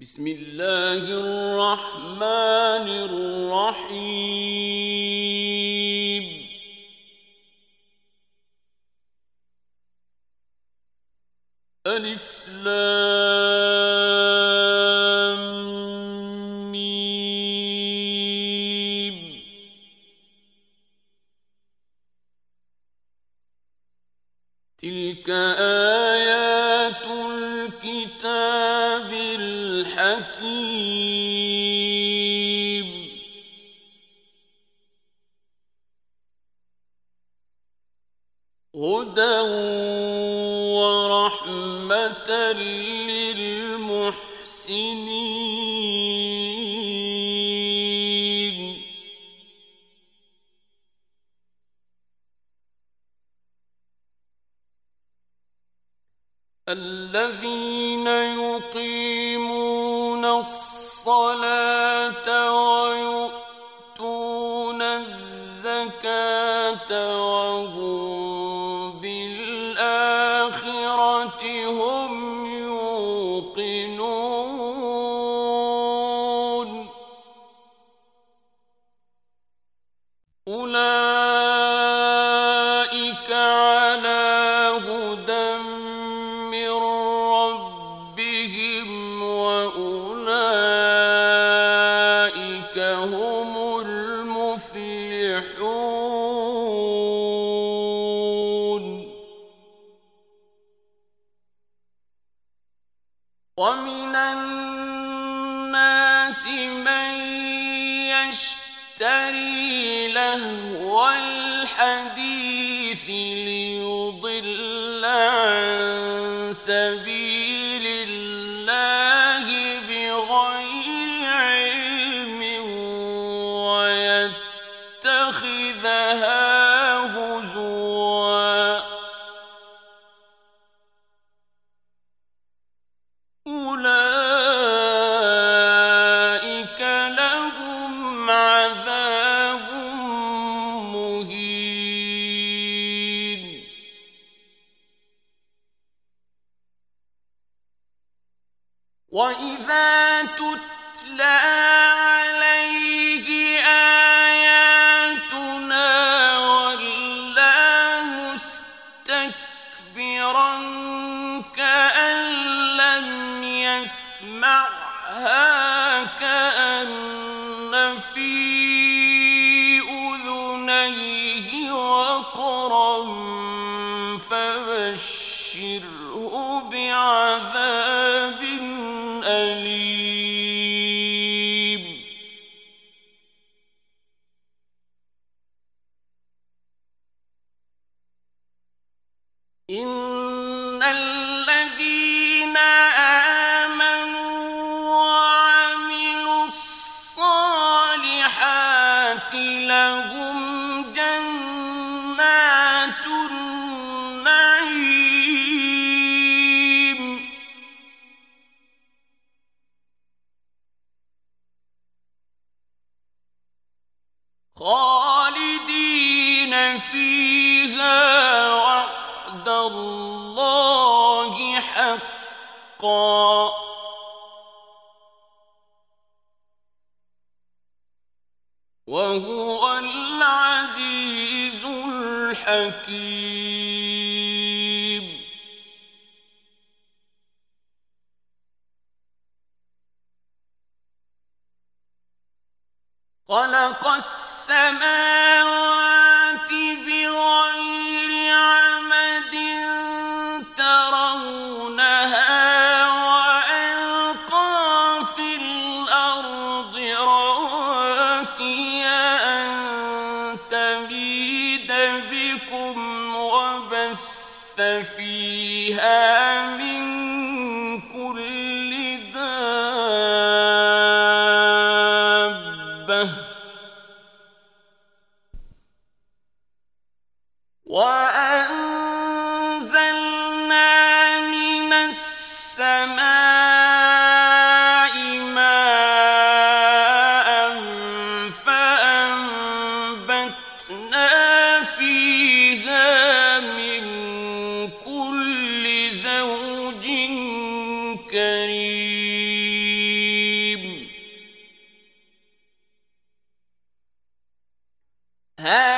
بسم اللہ الرحمن الرحیم الف لام للمحسنين الذين يقيمون الصلاة فبشره بعذاب فيها وعد خلق السماوات بكم وبث فيها من ہے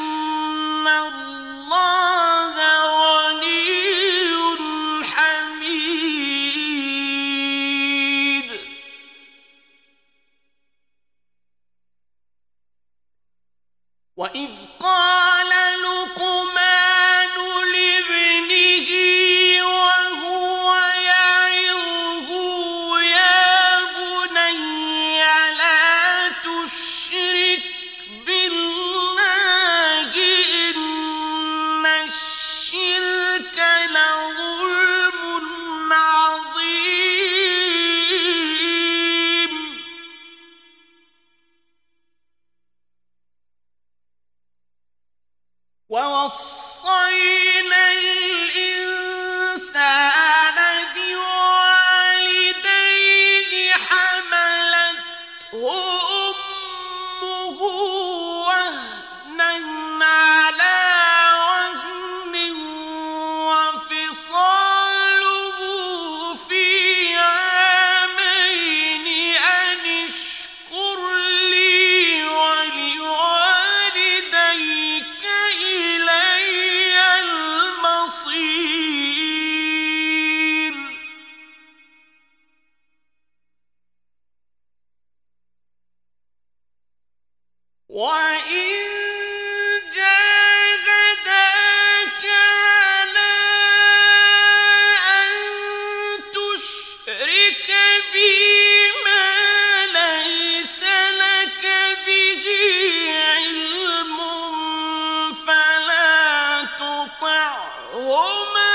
تطعهما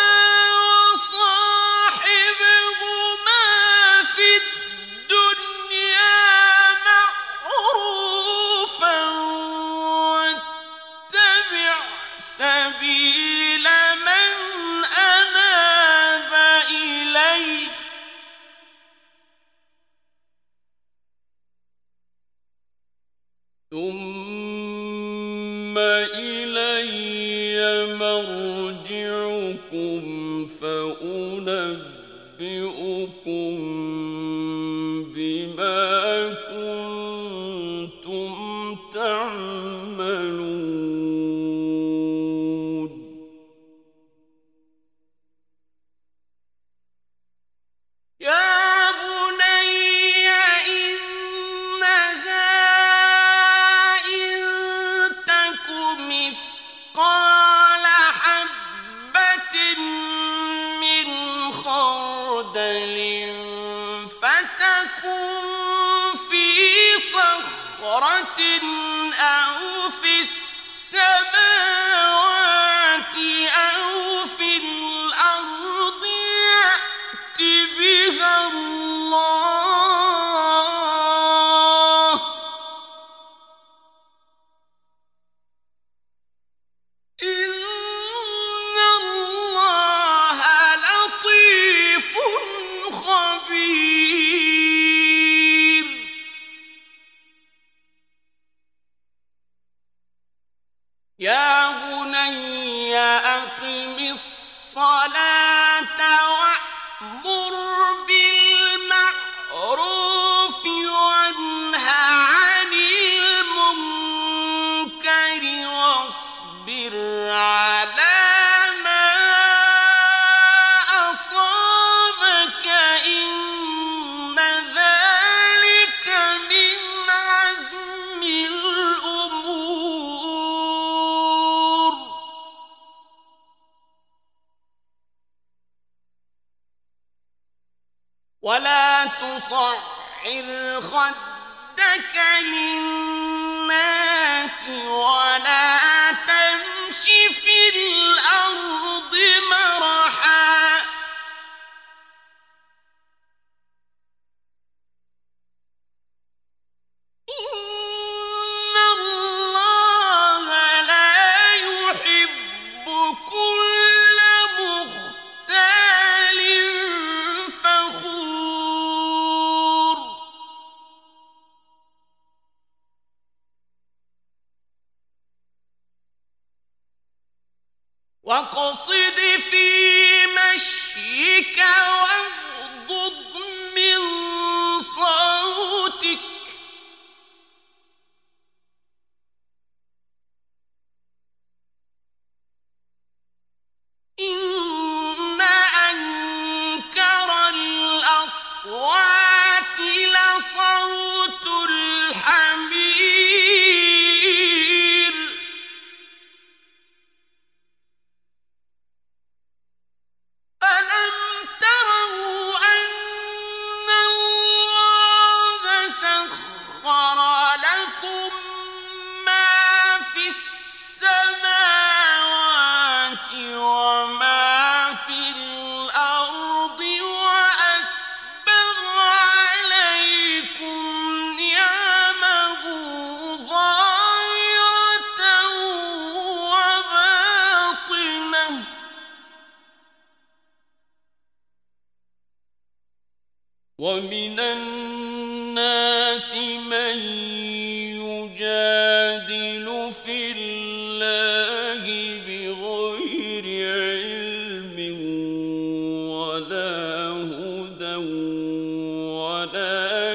وصعر خدك للناس و وقصد في مشيك وانت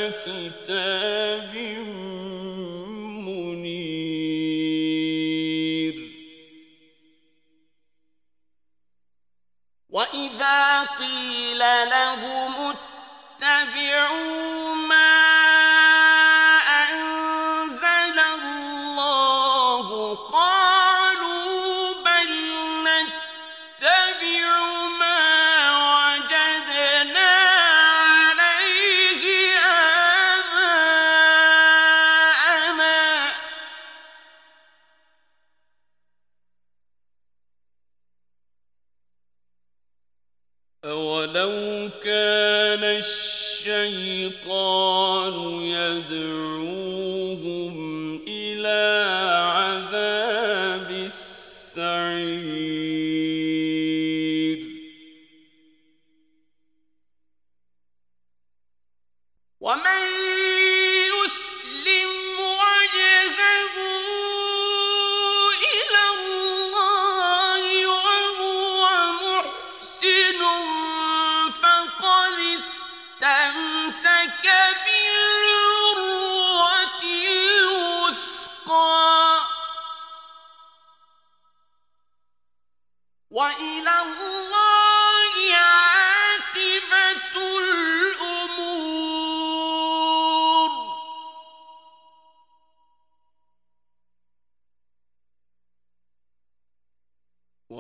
كتاب منير. وإذا قيل لهم اتبعوا الشيطان يدعوهم إلى عذاب السعير.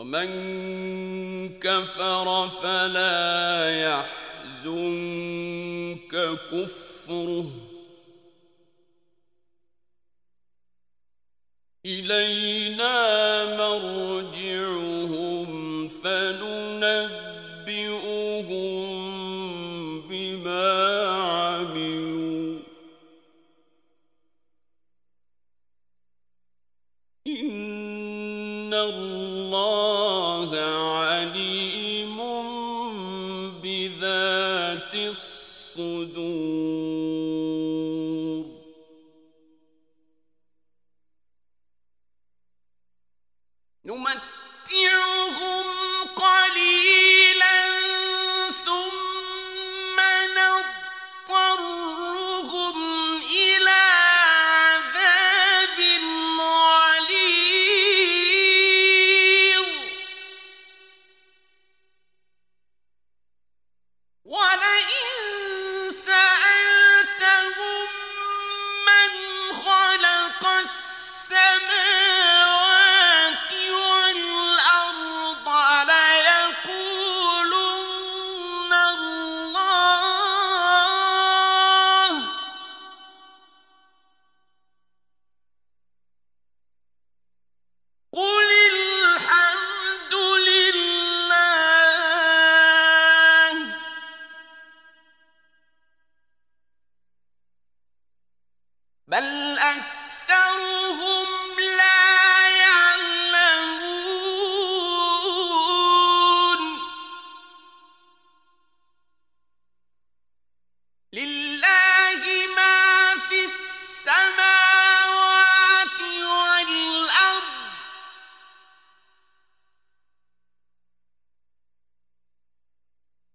ومن كفر فلا يحزنك كفره. إلينا مرجع ذات الصدور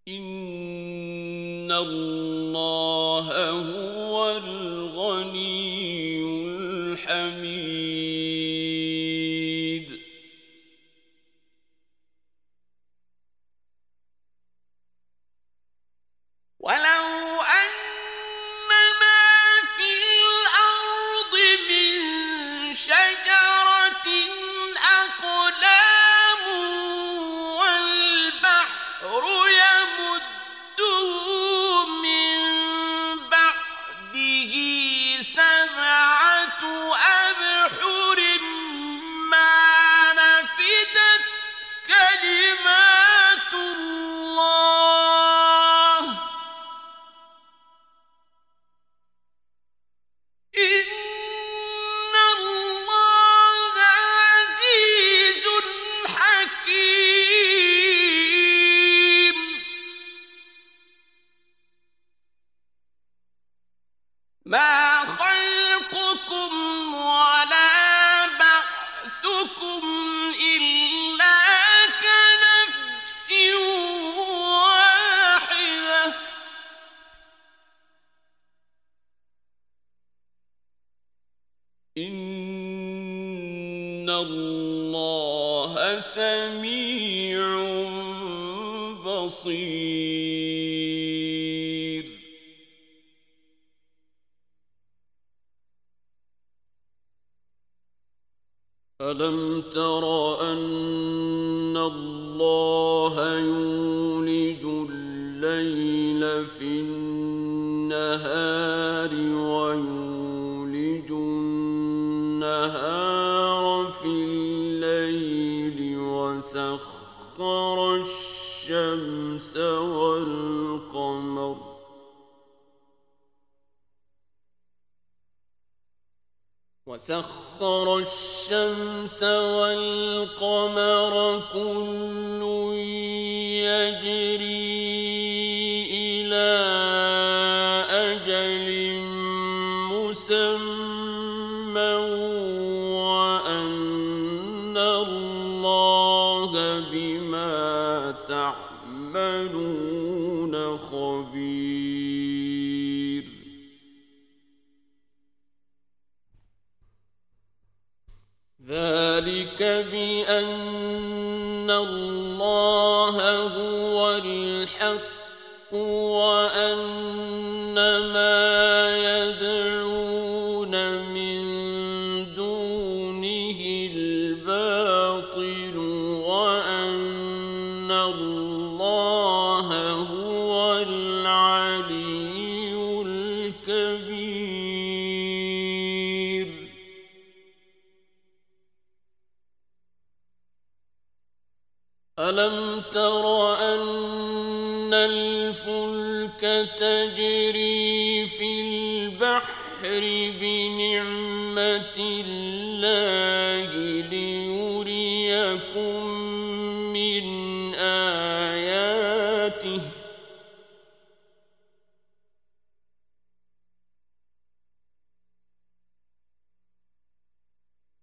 إن الله هو سميع بصير. ألم تر أن الله يولج الليل في النهار وسخر الشمس والقمر. وسخر الشمس والقمر كل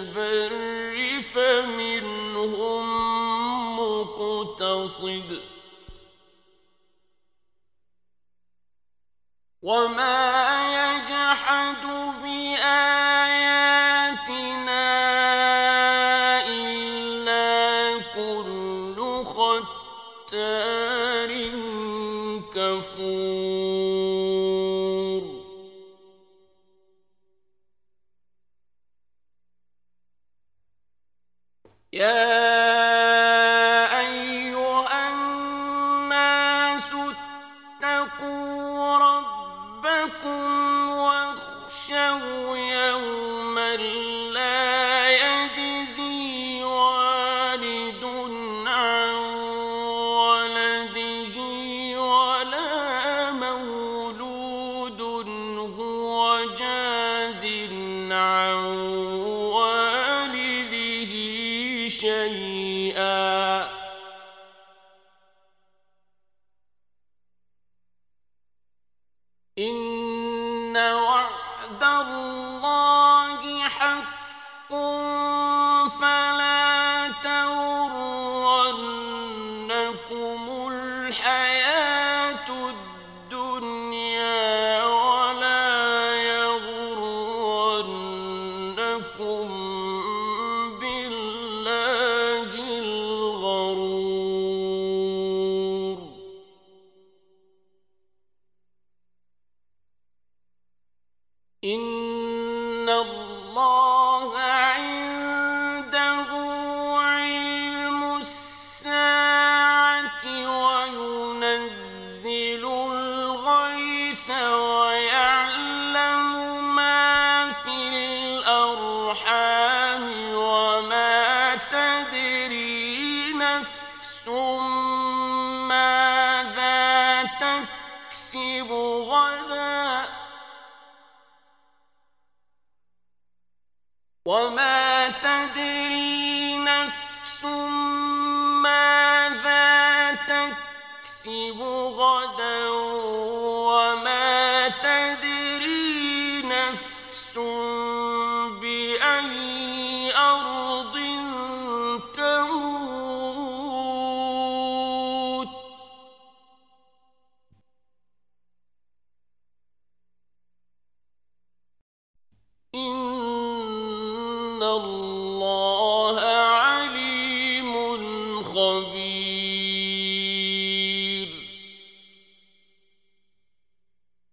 البر فمنهم مقتصد. وما الْمُسْلِمِينَ يغرنكم وما تدري نفس ماذا تكسب